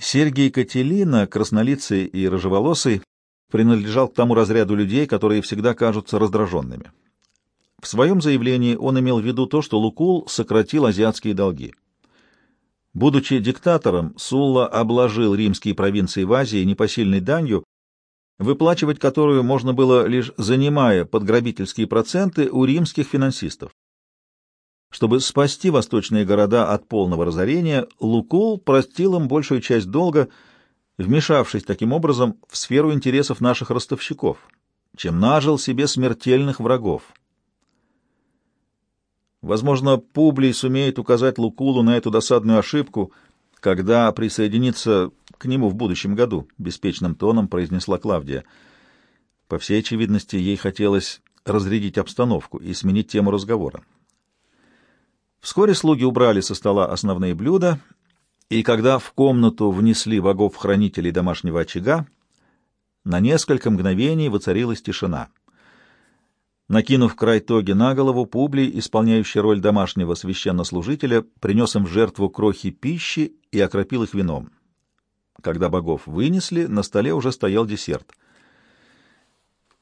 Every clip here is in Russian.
Сергий Кателина, краснолицый и рыжеволосый, принадлежал к тому разряду людей, которые всегда кажутся раздраженными. В своем заявлении он имел в виду то, что Лукул сократил азиатские долги. Будучи диктатором, Сулла обложил римские провинции в Азии непосильной данью, выплачивать которую можно было лишь занимая подграбительские проценты у римских финансистов. Чтобы спасти восточные города от полного разорения, Лукул простил им большую часть долга, вмешавшись таким образом в сферу интересов наших ростовщиков, чем нажил себе смертельных врагов. Возможно, Публий сумеет указать Лукулу на эту досадную ошибку, когда присоединится к нему в будущем году, — беспечным тоном произнесла Клавдия. По всей очевидности, ей хотелось разрядить обстановку и сменить тему разговора. Вскоре слуги убрали со стола основные блюда, и когда в комнату внесли вагов-хранителей домашнего очага, на несколько мгновений воцарилась тишина — Накинув край тоги на голову, Публий, исполняющий роль домашнего священнослужителя, принес им в жертву крохи пищи и окропил их вином. Когда богов вынесли, на столе уже стоял десерт.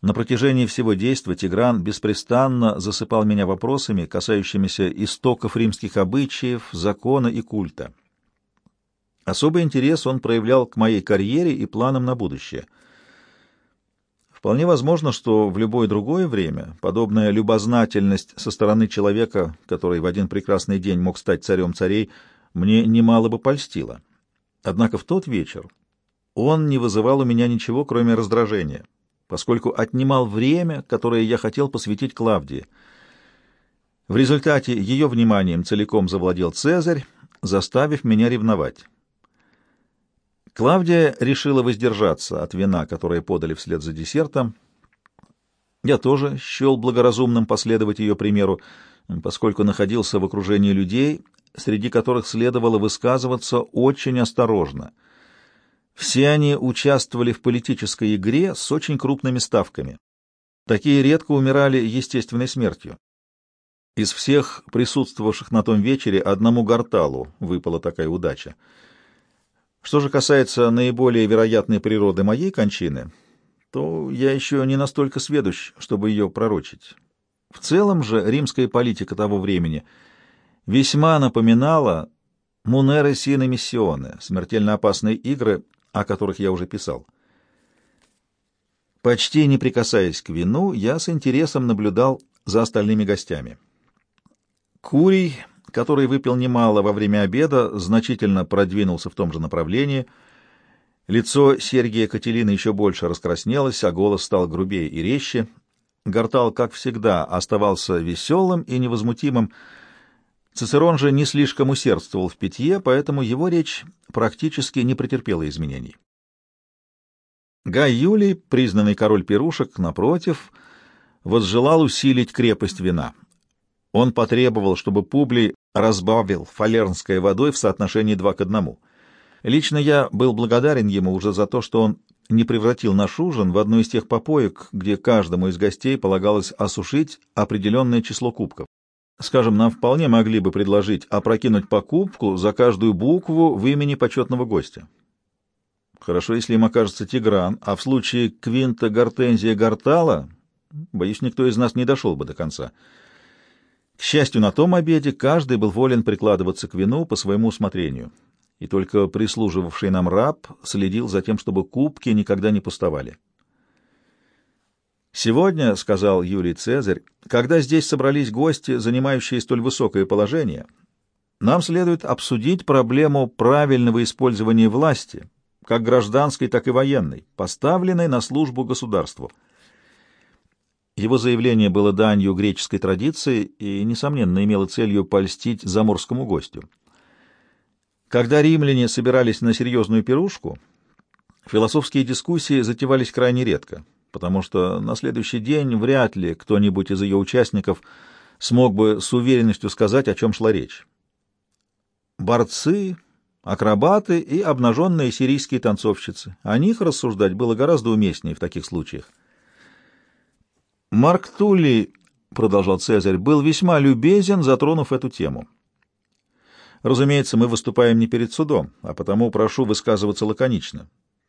На протяжении всего действия Тигран беспрестанно засыпал меня вопросами, касающимися истоков римских обычаев, закона и культа. Особый интерес он проявлял к моей карьере и планам на будущее — Вполне возможно, что в любое другое время подобная любознательность со стороны человека, который в один прекрасный день мог стать царем царей, мне немало бы польстила. Однако в тот вечер он не вызывал у меня ничего, кроме раздражения, поскольку отнимал время, которое я хотел посвятить Клавдии. В результате ее вниманием целиком завладел Цезарь, заставив меня ревновать. Клавдия решила воздержаться от вина, которое подали вслед за десертом. Я тоже счел благоразумным последовать ее примеру, поскольку находился в окружении людей, среди которых следовало высказываться очень осторожно. Все они участвовали в политической игре с очень крупными ставками. Такие редко умирали естественной смертью. Из всех присутствовавших на том вечере одному Гарталу выпала такая удача — что же касается наиболее вероятной природы моей кончины, то я еще не настолько сведущ, чтобы ее пророчить. В целом же римская политика того времени весьма напоминала Мунеры Сины Миссионы, смертельно опасные игры, о которых я уже писал. Почти не прикасаясь к вину, я с интересом наблюдал за остальными гостями. Курий который выпил немало во время обеда, значительно продвинулся в том же направлении. Лицо Сергия Кателины еще больше раскраснелось, а голос стал грубее и резче. Гортал, как всегда, оставался веселым и невозмутимым. Цицерон же не слишком усердствовал в питье, поэтому его речь практически не претерпела изменений. Гай Юлий, признанный король пирушек, напротив, возжелал усилить крепость вина — он потребовал, чтобы Публий разбавил фалернской водой в соотношении два к одному. Лично я был благодарен ему уже за то, что он не превратил наш ужин в одну из тех попоек, где каждому из гостей полагалось осушить определенное число кубков. Скажем, нам вполне могли бы предложить опрокинуть по кубку за каждую букву в имени почетного гостя. Хорошо, если им окажется Тигран, а в случае Квинта Гортензия Гортала, боюсь, никто из нас не дошел бы до конца. К счастью, на том обеде каждый был волен прикладываться к вину по своему усмотрению, и только прислуживавший нам раб следил за тем, чтобы кубки никогда не пустовали. «Сегодня, — сказал Юлий Цезарь, — когда здесь собрались гости, занимающие столь высокое положение, нам следует обсудить проблему правильного использования власти, как гражданской, так и военной, поставленной на службу государству». Его заявление было данью греческой традиции и, несомненно, имело целью польстить заморскому гостю. Когда римляне собирались на серьезную пирушку, философские дискуссии затевались крайне редко, потому что на следующий день вряд ли кто-нибудь из ее участников смог бы с уверенностью сказать, о чем шла речь. Борцы, акробаты и обнаженные сирийские танцовщицы. О них рассуждать было гораздо уместнее в таких случаях. Марк Тулли, продолжал Цезарь, был весьма любезен, затронув эту тему. Разумеется, мы выступаем не перед судом, а потому прошу высказываться лаконично,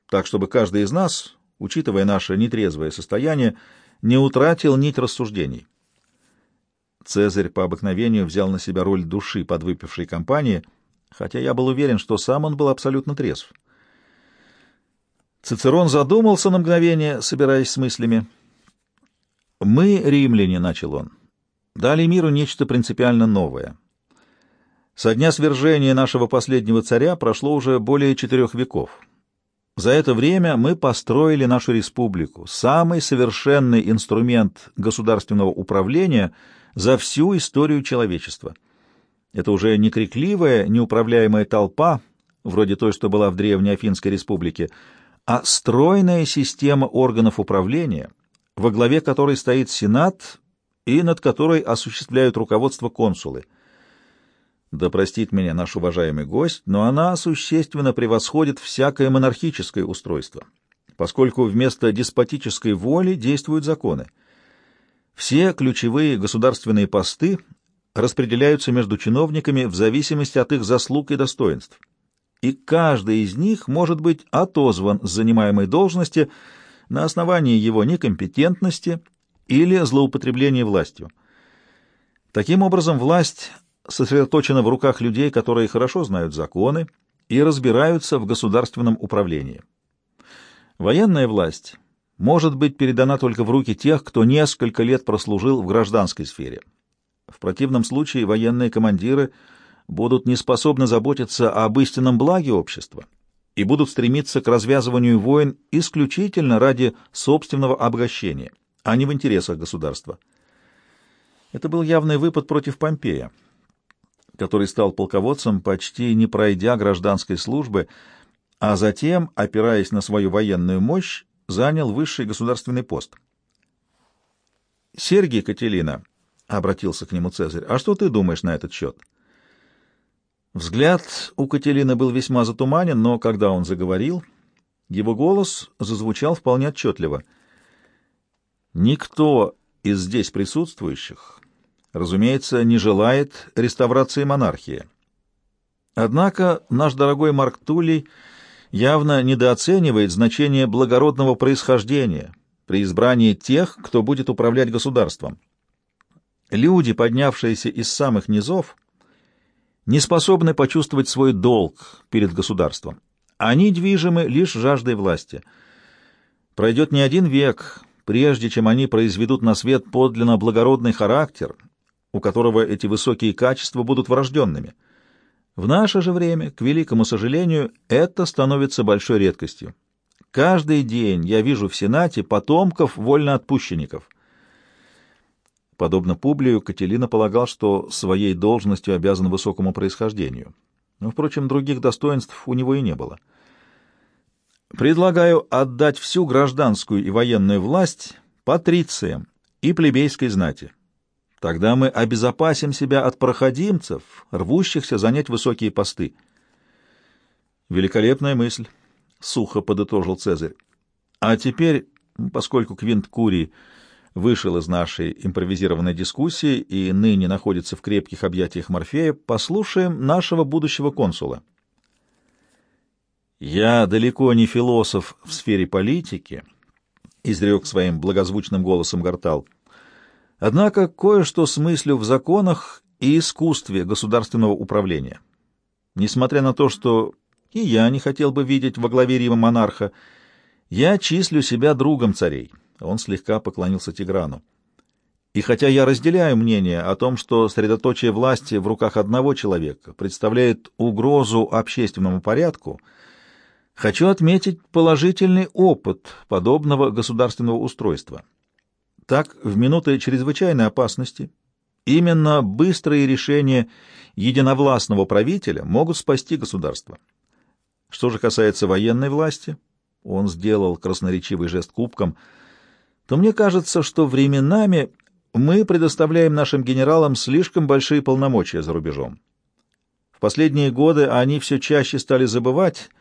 так чтобы каждый из нас, учитывая наше нетрезвое состояние, не утратил нить рассуждений. Цезарь по обыкновению взял на себя роль души подвыпившей компании, хотя я был уверен, что сам он был абсолютно трезв. Цицерон задумался на мгновение, собираясь с мыслями. «Мы, римляне», — начал он, — «дали миру нечто принципиально новое. Со дня свержения нашего последнего царя прошло уже более четырех веков. За это время мы построили нашу республику, самый совершенный инструмент государственного управления за всю историю человечества. Это уже не крикливая, неуправляемая толпа, вроде той, что была в древней Афинской республике, а стройная система органов управления, во главе которой стоит Сенат и над которой осуществляют руководство консулы. Да простит меня наш уважаемый гость, но она существенно превосходит всякое монархическое устройство, поскольку вместо деспотической воли действуют законы. Все ключевые государственные посты распределяются между чиновниками в зависимости от их заслуг и достоинств и каждый из них может быть отозван с занимаемой должности на основании его некомпетентности или злоупотребления властью. Таким образом, власть сосредоточена в руках людей, которые хорошо знают законы и разбираются в государственном управлении. Военная власть может быть передана только в руки тех, кто несколько лет прослужил в гражданской сфере. В противном случае военные командиры – будут не способны заботиться об истинном благе общества и будут стремиться к развязыванию войн исключительно ради собственного обогащения, а не в интересах государства. Это был явный выпад против Помпея, который стал полководцем, почти не пройдя гражданской службы, а затем, опираясь на свою военную мощь, занял высший государственный пост. «Сергий Кателина», — обратился к нему Цезарь, — «а что ты думаешь на этот счет?» Взгляд у Кателины был весьма затуманен, но когда он заговорил, его голос зазвучал вполне отчетливо. «Никто из здесь присутствующих, разумеется, не желает реставрации монархии. Однако наш дорогой Марк Тулей явно недооценивает значение благородного происхождения при избрании тех, кто будет управлять государством. Люди, поднявшиеся из самых низов, — не способны почувствовать свой долг перед государством. Они движимы лишь жаждой власти. Пройдет не один век, прежде чем они произведут на свет подлинно благородный характер, у которого эти высокие качества будут врожденными. В наше же время, к великому сожалению, это становится большой редкостью. Каждый день я вижу в Сенате потомков вольноотпущенников — Подобно Публию, Кателина полагал, что своей должностью обязан высокому происхождению. Но, впрочем, других достоинств у него и не было. «Предлагаю отдать всю гражданскую и военную власть патрициям и плебейской знати. Тогда мы обезопасим себя от проходимцев, рвущихся занять высокие посты». «Великолепная мысль», — сухо подытожил Цезарь. «А теперь, поскольку Квинт Курий вышел из нашей импровизированной дискуссии и ныне находится в крепких объятиях Морфея, послушаем нашего будущего консула. «Я далеко не философ в сфере политики», — изрек своим благозвучным голосом Гортал. «Однако кое-что смыслю в законах и искусстве государственного управления. Несмотря на то, что и я не хотел бы видеть во главе Рима монарха, я числю себя другом царей» Он слегка поклонился Тиграну. И хотя я разделяю мнение о том, что средоточие власти в руках одного человека представляет угрозу общественному порядку, хочу отметить положительный опыт подобного государственного устройства. Так, в минуты чрезвычайной опасности именно быстрые решения единовластного правителя могут спасти государство. Что же касается военной власти, он сделал красноречивый жест кубком – то мне кажется, что временами мы предоставляем нашим генералам слишком большие полномочия за рубежом. В последние годы они все чаще стали забывать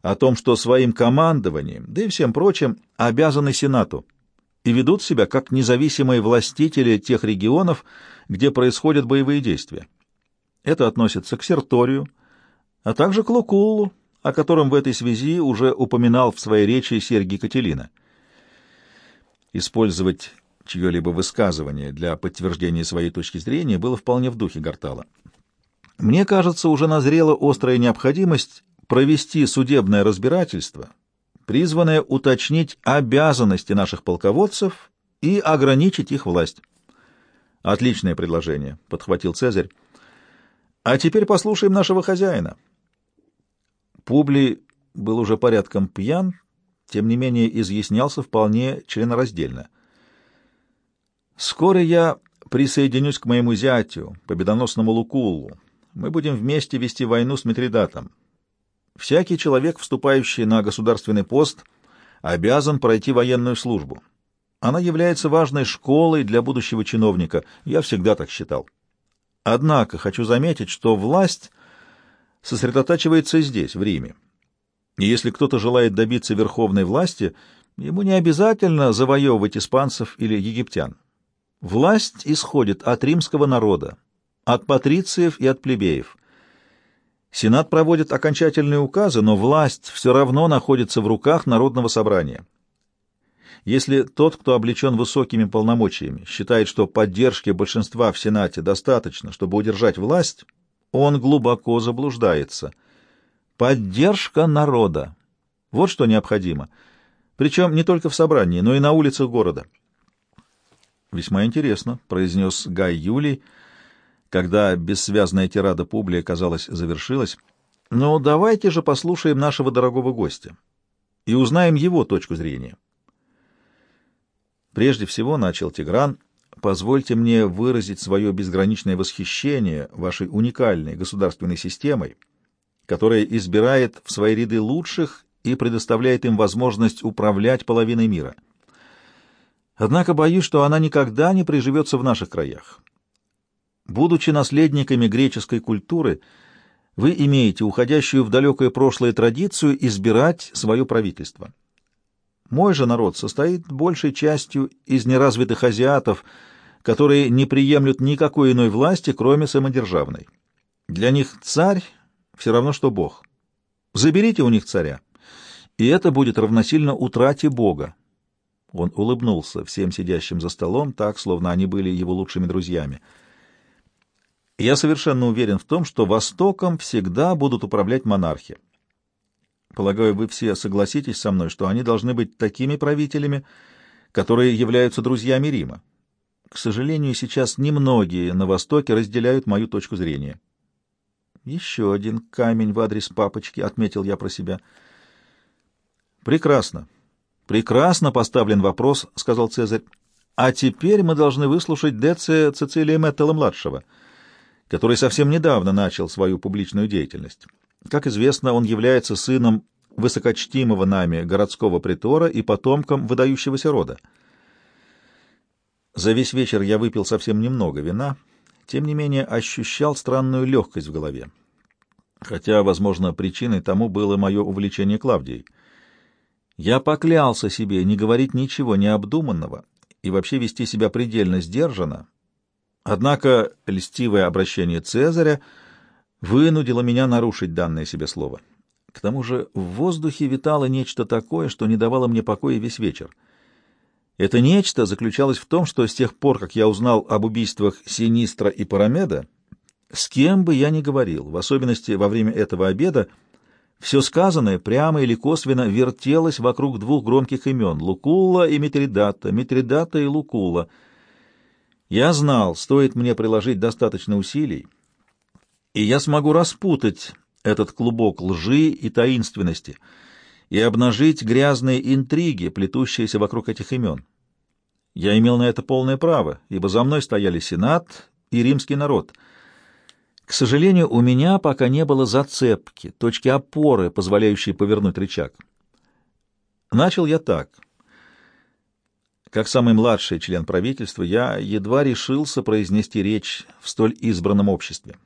о том, что своим командованием, да и всем прочим, обязаны Сенату, и ведут себя как независимые властители тех регионов, где происходят боевые действия. Это относится к Серторию, а также к Лукулу, о котором в этой связи уже упоминал в своей речи Сергий Кателина. Использовать чье-либо высказывание для подтверждения своей точки зрения было вполне в духе Гартала. Мне кажется, уже назрела острая необходимость провести судебное разбирательство, призванное уточнить обязанности наших полководцев и ограничить их власть. Отличное предложение, подхватил Цезарь. А теперь послушаем нашего хозяина. Публий был уже порядком пьян, тем не менее изъяснялся вполне членораздельно. Скоро я присоединюсь к моему зятю, победоносному Лукулу. Мы будем вместе вести войну с Митридатом. Всякий человек, вступающий на государственный пост, обязан пройти военную службу. Она является важной школой для будущего чиновника. Я всегда так считал. Однако хочу заметить, что власть сосредотачивается здесь, в Риме. И если кто-то желает добиться верховной власти, ему не обязательно завоевывать испанцев или египтян. Власть исходит от римского народа, от патрициев и от плебеев. Сенат проводит окончательные указы, но власть все равно находится в руках народного собрания. Если тот, кто облечен высокими полномочиями, считает, что поддержки большинства в Сенате достаточно, чтобы удержать власть, он глубоко заблуждается. Поддержка народа. Вот что необходимо. Причем не только в собрании, но и на улицах города. «Весьма интересно», — произнес Гай Юлий, когда бессвязная тирада Публия, казалось, завершилась. «Но давайте же послушаем нашего дорогого гостя и узнаем его точку зрения». Прежде всего, — начал Тигран, — позвольте мне выразить свое безграничное восхищение вашей уникальной государственной системой, которая избирает в свои ряды лучших и предоставляет им возможность управлять половиной мира. Однако боюсь, что она никогда не приживется в наших краях. Будучи наследниками греческой культуры, вы имеете уходящую в далекое прошлое традицию избирать свое правительство. Мой же народ состоит большей частью из неразвитых азиатов, которые не приемлют никакой иной власти, кроме самодержавной. Для них царь все равно, что бог. Заберите у них царя, и это будет равносильно утрате бога. Он улыбнулся всем сидящим за столом, так, словно они были его лучшими друзьями. Я совершенно уверен в том, что Востоком всегда будут управлять монархи. Полагаю, вы все согласитесь со мной, что они должны быть такими правителями, которые являются друзьями Рима. К сожалению, сейчас немногие на Востоке разделяют мою точку зрения. Еще один камень в адрес папочки, — отметил я про себя. Прекрасно. Прекрасно поставлен вопрос, — сказал Цезарь. А теперь мы должны выслушать Деция Цицилия Мэттела-младшего, который совсем недавно начал свою публичную деятельность. Как известно, он является сыном высокочтимого нами городского притора и потомком выдающегося рода. За весь вечер я выпил совсем немного вина, тем не менее ощущал странную легкость в голове. Хотя, возможно, причиной тому было мое увлечение Клавдией. Я поклялся себе не говорить ничего необдуманного и вообще вести себя предельно сдержанно, однако льстивое обращение Цезаря — вынудило меня нарушить данное себе слово. К тому же в воздухе витало нечто такое, что не давало мне покоя весь вечер. Это нечто заключалось в том, что с тех пор, как я узнал об убийствах Синистра и Парамеда, с кем бы я ни говорил, в особенности во время этого обеда, все сказанное прямо или косвенно вертелось вокруг двух громких имен — Лукула и Митридата, Митридата и Лукула. Я знал, стоит мне приложить достаточно усилий, и я смогу распутать этот клубок лжи и таинственности и обнажить грязные интриги, плетущиеся вокруг этих имен. Я имел на это полное право, ибо за мной стояли Сенат и римский народ. К сожалению, у меня пока не было зацепки, точки опоры, позволяющей повернуть рычаг. Начал я так. Как самый младший член правительства, я едва решился произнести речь в столь избранном обществе.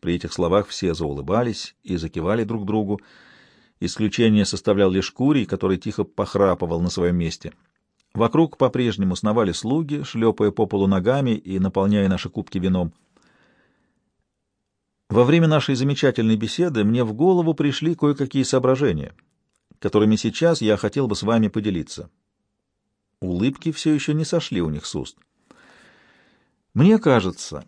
При этих словах все заулыбались и закивали друг другу. Исключение составлял лишь Курий, который тихо похрапывал на своем месте. Вокруг по-прежнему сновали слуги, шлепая по полу ногами и наполняя наши кубки вином. Во время нашей замечательной беседы мне в голову пришли кое-какие соображения, которыми сейчас я хотел бы с вами поделиться. Улыбки все еще не сошли у них с уст. Мне кажется,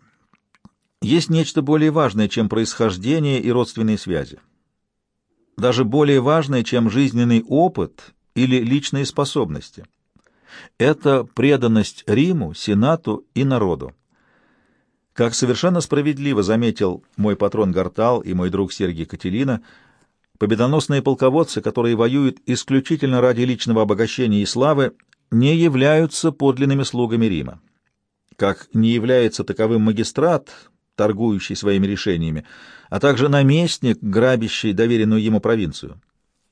есть нечто более важное, чем происхождение и родственные связи. Даже более важное, чем жизненный опыт или личные способности. Это преданность Риму, Сенату и народу. Как совершенно справедливо заметил мой патрон Гартал и мой друг Сергий Кателина, победоносные полководцы, которые воюют исключительно ради личного обогащения и славы, не являются подлинными слугами Рима. Как не является таковым магистрат, торгующий своими решениями, а также наместник, грабящий доверенную ему провинцию.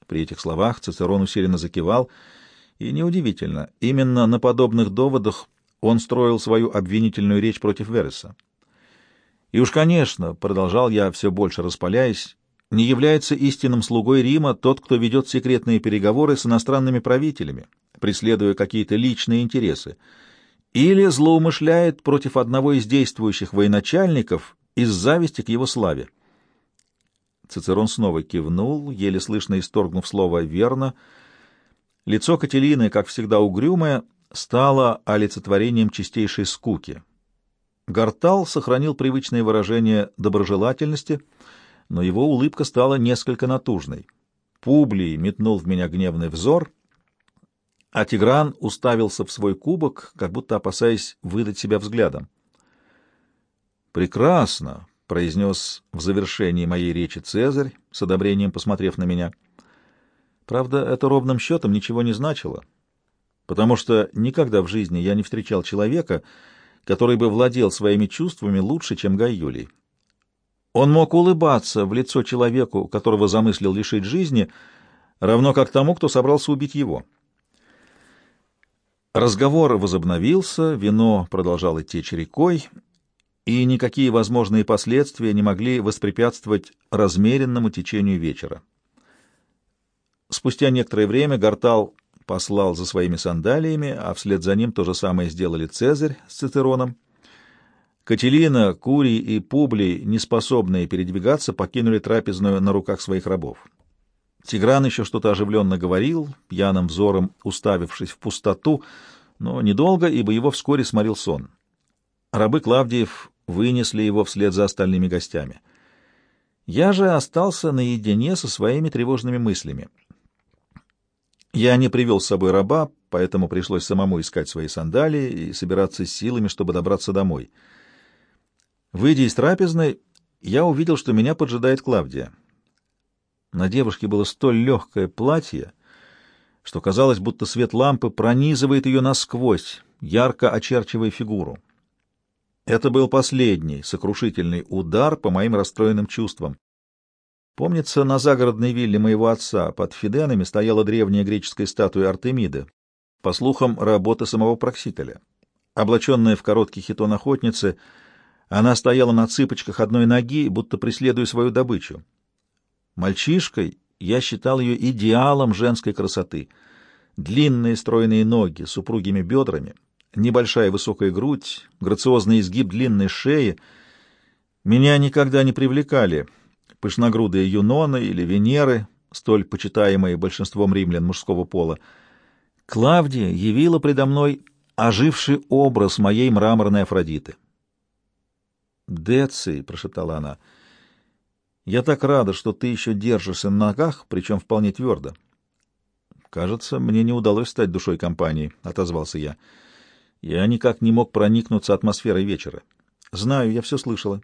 При этих словах Цицерон усиленно закивал, и неудивительно, именно на подобных доводах он строил свою обвинительную речь против Вереса. И уж, конечно, продолжал я все больше распаляясь, не является истинным слугой Рима тот, кто ведет секретные переговоры с иностранными правителями, преследуя какие-то личные интересы, или злоумышляет против одного из действующих военачальников из зависти к его славе. Цицерон снова кивнул, еле слышно исторгнув слово «верно». Лицо Кателины, как всегда угрюмое, стало олицетворением чистейшей скуки — Гартал сохранил привычное выражение доброжелательности, но его улыбка стала несколько натужной. Публий метнул в меня гневный взор, а Тигран уставился в свой кубок, как будто опасаясь выдать себя взглядом. «Прекрасно!» — произнес в завершении моей речи Цезарь, с одобрением посмотрев на меня. Правда, это ровным счетом ничего не значило, потому что никогда в жизни я не встречал человека, который бы владел своими чувствами лучше, чем Гай Юлий. Он мог улыбаться в лицо человеку, которого замыслил лишить жизни, равно как тому, кто собрался убить его. Разговор возобновился, вино продолжало течь рекой, и никакие возможные последствия не могли воспрепятствовать размеренному течению вечера. Спустя некоторое время Гартал послал за своими сандалиями, а вслед за ним то же самое сделали Цезарь с Цицероном. Кателина, Курий и Публий, неспособные передвигаться, покинули трапезную на руках своих рабов. Тигран еще что-то оживленно говорил, пьяным взором уставившись в пустоту, но недолго, ибо его вскоре сморил сон. Рабы Клавдиев вынесли его вслед за остальными гостями. Я же остался наедине со своими тревожными мыслями — я не привел с собой раба, поэтому пришлось самому искать свои сандалии и собираться с силами, чтобы добраться домой. Выйдя из трапезной, я увидел, что меня поджидает Клавдия. На девушке было столь легкое платье, что казалось, будто свет лампы пронизывает ее насквозь, ярко очерчивая фигуру. Это был последний сокрушительный удар по моим расстроенным чувствам. Помнится, на загородной вилле моего отца под Фиденами стояла древняя греческая статуя Артемиды, по слухам, работа самого Проксителя. Облаченная в короткий хитон охотницы, она стояла на цыпочках одной ноги, будто преследуя свою добычу. Мальчишкой я считал ее идеалом женской красоты. Длинные стройные ноги с упругими бедрами, небольшая высокая грудь, грациозный изгиб длинной шеи меня никогда не привлекали — пышногрудые юноны или Венеры, столь почитаемые большинством римлян мужского пола, Клавдия явила предо мной оживший образ моей мраморной Афродиты. «Деций», — прошептала она, — «я так рада, что ты еще держишься на ногах, причем вполне твердо». «Кажется, мне не удалось стать душой компании», — отозвался я. Я никак не мог проникнуться атмосферой вечера. «Знаю, я все слышала».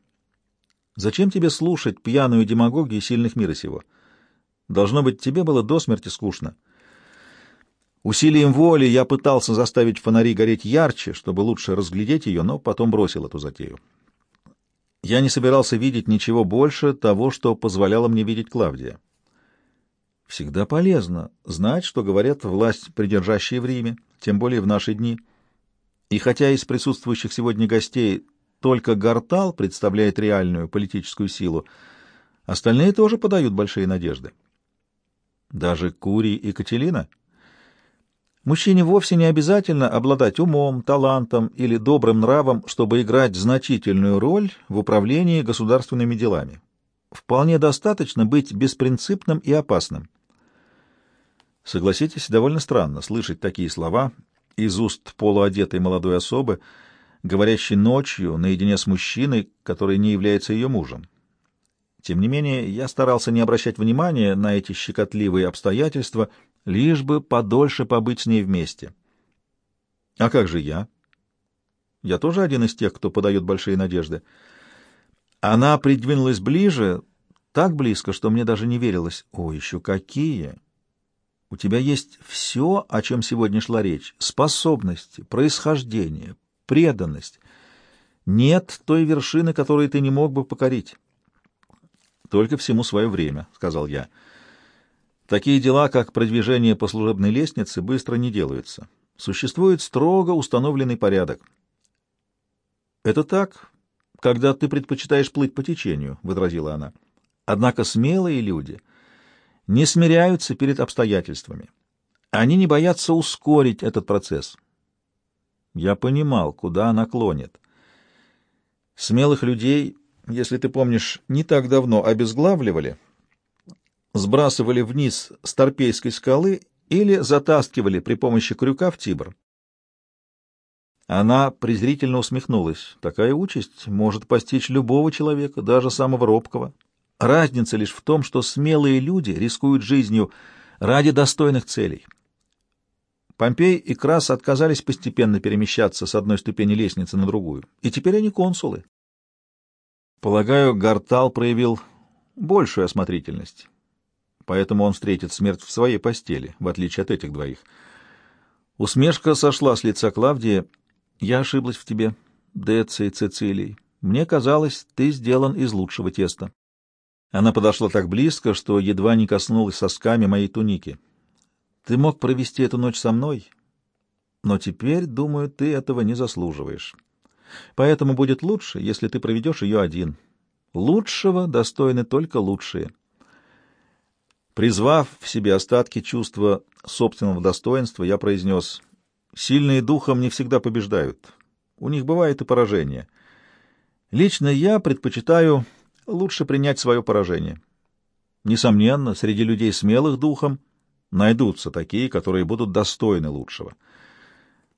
Зачем тебе слушать пьяную демагогию сильных мира сего? Должно быть, тебе было до смерти скучно. Усилием воли я пытался заставить фонари гореть ярче, чтобы лучше разглядеть ее, но потом бросил эту затею. Я не собирался видеть ничего больше того, что позволяло мне видеть Клавдия. Всегда полезно знать, что говорят власть, придержащие в Риме, тем более в наши дни. И хотя из присутствующих сегодня гостей только Гартал представляет реальную политическую силу. Остальные тоже подают большие надежды. Даже Курий и Кателина? Мужчине вовсе не обязательно обладать умом, талантом или добрым нравом, чтобы играть значительную роль в управлении государственными делами. Вполне достаточно быть беспринципным и опасным. Согласитесь, довольно странно слышать такие слова из уст полуодетой молодой особы, говорящей ночью наедине с мужчиной, который не является ее мужем. Тем не менее, я старался не обращать внимания на эти щекотливые обстоятельства, лишь бы подольше побыть с ней вместе. А как же я? Я тоже один из тех, кто подает большие надежды. Она придвинулась ближе, так близко, что мне даже не верилось. О, еще какие! У тебя есть все, о чем сегодня шла речь. Способности, происхождение, преданность. Нет той вершины, которую ты не мог бы покорить. Только всему свое время, — сказал я. Такие дела, как продвижение по служебной лестнице, быстро не делаются. Существует строго установленный порядок. Это так, когда ты предпочитаешь плыть по течению, — возразила она. Однако смелые люди не смиряются перед обстоятельствами. Они не боятся ускорить этот процесс. Я понимал, куда она клонит. Смелых людей если ты помнишь, не так давно обезглавливали, сбрасывали вниз с Торпейской скалы или затаскивали при помощи крюка в Тибр. Она презрительно усмехнулась. Такая участь может постичь любого человека, даже самого робкого. Разница лишь в том, что смелые люди рискуют жизнью ради достойных целей. Помпей и Крас отказались постепенно перемещаться с одной ступени лестницы на другую, и теперь они консулы. Полагаю, Гартал проявил большую осмотрительность, поэтому он встретит смерть в своей постели, в отличие от этих двоих. Усмешка сошла с лица Клавдии. «Я ошиблась в тебе, Деций Цицилий. Мне казалось, ты сделан из лучшего теста». Она подошла так близко, что едва не коснулась сосками моей туники. «Ты мог провести эту ночь со мной, но теперь, думаю, ты этого не заслуживаешь». Поэтому будет лучше, если ты проведешь ее один. Лучшего достойны только лучшие. Призвав в себе остатки чувства собственного достоинства, я произнес, «Сильные духом не всегда побеждают. У них бывает и поражение. Лично я предпочитаю лучше принять свое поражение. Несомненно, среди людей смелых духом найдутся такие, которые будут достойны лучшего».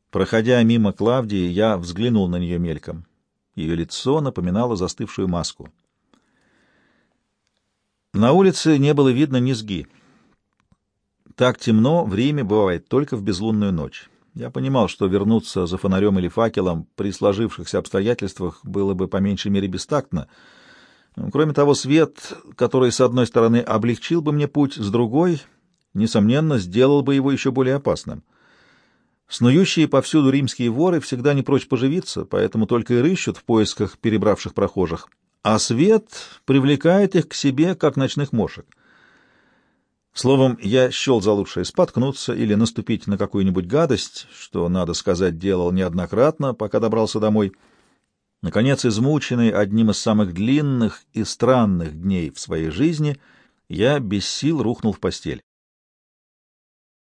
Проходя мимо Клавдии, я взглянул на нее мельком. Ее лицо напоминало застывшую маску. На улице не было видно низги. Так темно в Риме бывает только в безлунную ночь. Я понимал, что вернуться за фонарем или факелом при сложившихся обстоятельствах было бы по меньшей мере бестактно. Кроме того, свет, который, с одной стороны, облегчил бы мне путь, с другой, несомненно, сделал бы его еще более опасным. Снующие повсюду римские воры всегда не прочь поживиться, поэтому только и рыщут в поисках перебравших прохожих, а свет привлекает их к себе, как ночных мошек. Словом, я счел за лучшее споткнуться или наступить на какую-нибудь гадость, что, надо сказать, делал неоднократно, пока добрался домой. Наконец, измученный одним из самых длинных и странных дней в своей жизни, я без сил рухнул в постель.